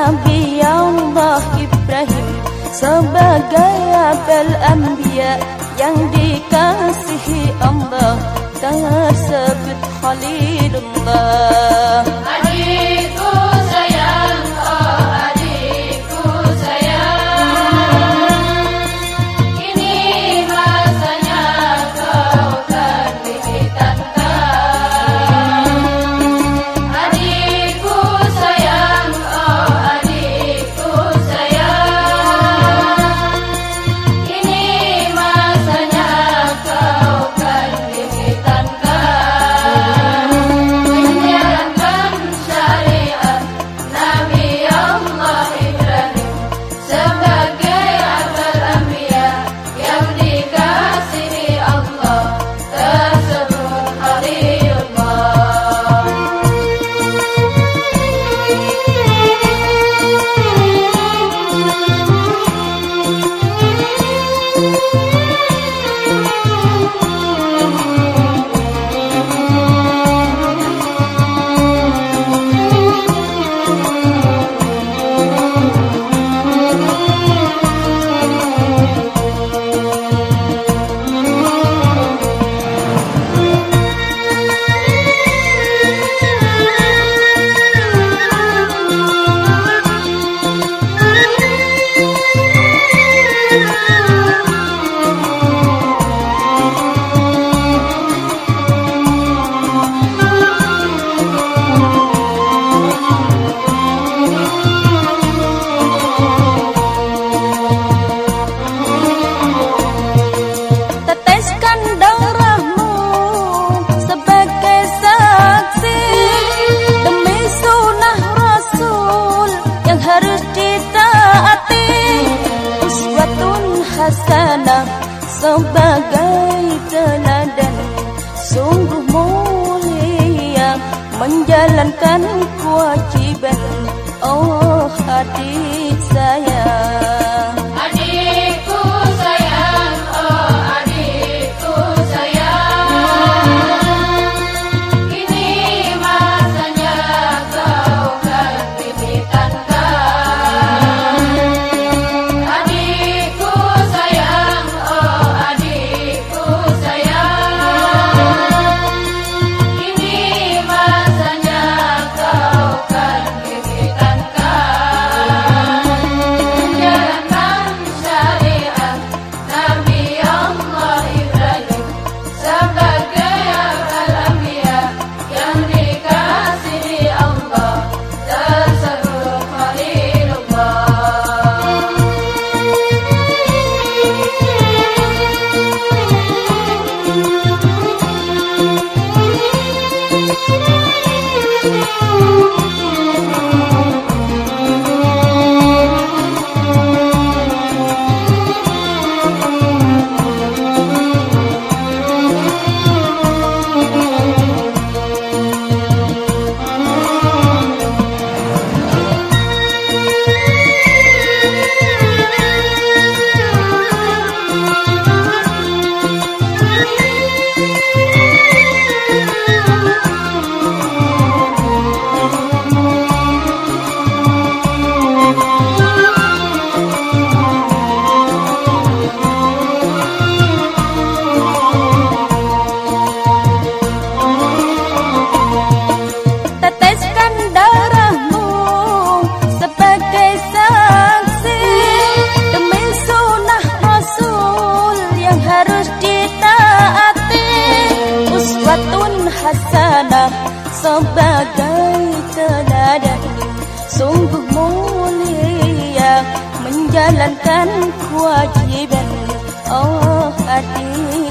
Nabi Allah Ibrahim sebagai apel anbiya yang dikasihi Allah tersebut Khalilullah. hasanah sebagai teladan. Sungguh mulia menjalankan kewajiban. Oh hati saya. hati